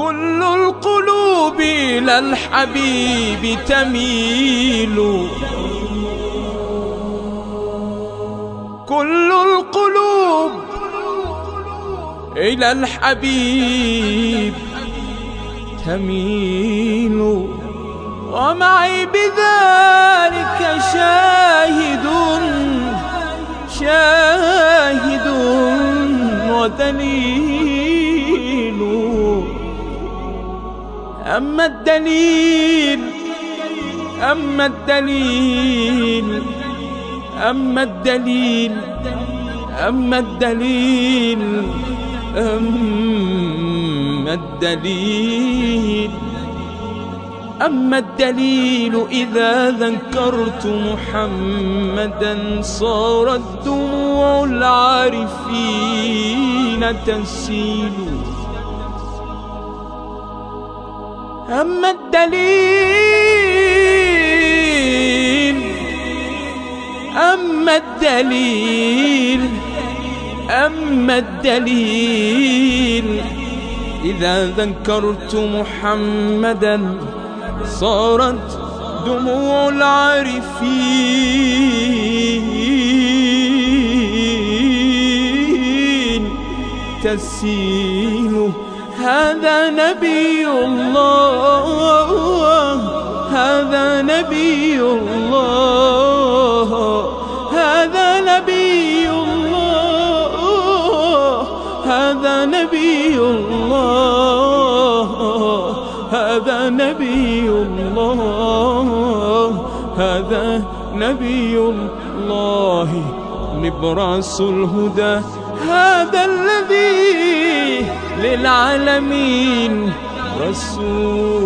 كل القلوب إلى الحبيب تميل. كل القلوب إلى الحبيب تميل. ومعي بذلك شاهد شاهد ودليل. أما الدليل أما الدليل أما الدليل أما الدليل أما الدليل. أما الدليل إذا ذكرت محمدا صارت دموع العارفين تسيل. أما الدليل أما الدليل أما الدليل. إذا ذكرت محمدا صارت دموع العارفين. تسيل هذا نبي الله هذا نبي الله هذا نبي الله هذا نبي الله هذا نبي الله هذا نبي الله. نبراس الهدى هذا الذي للعالمين رسول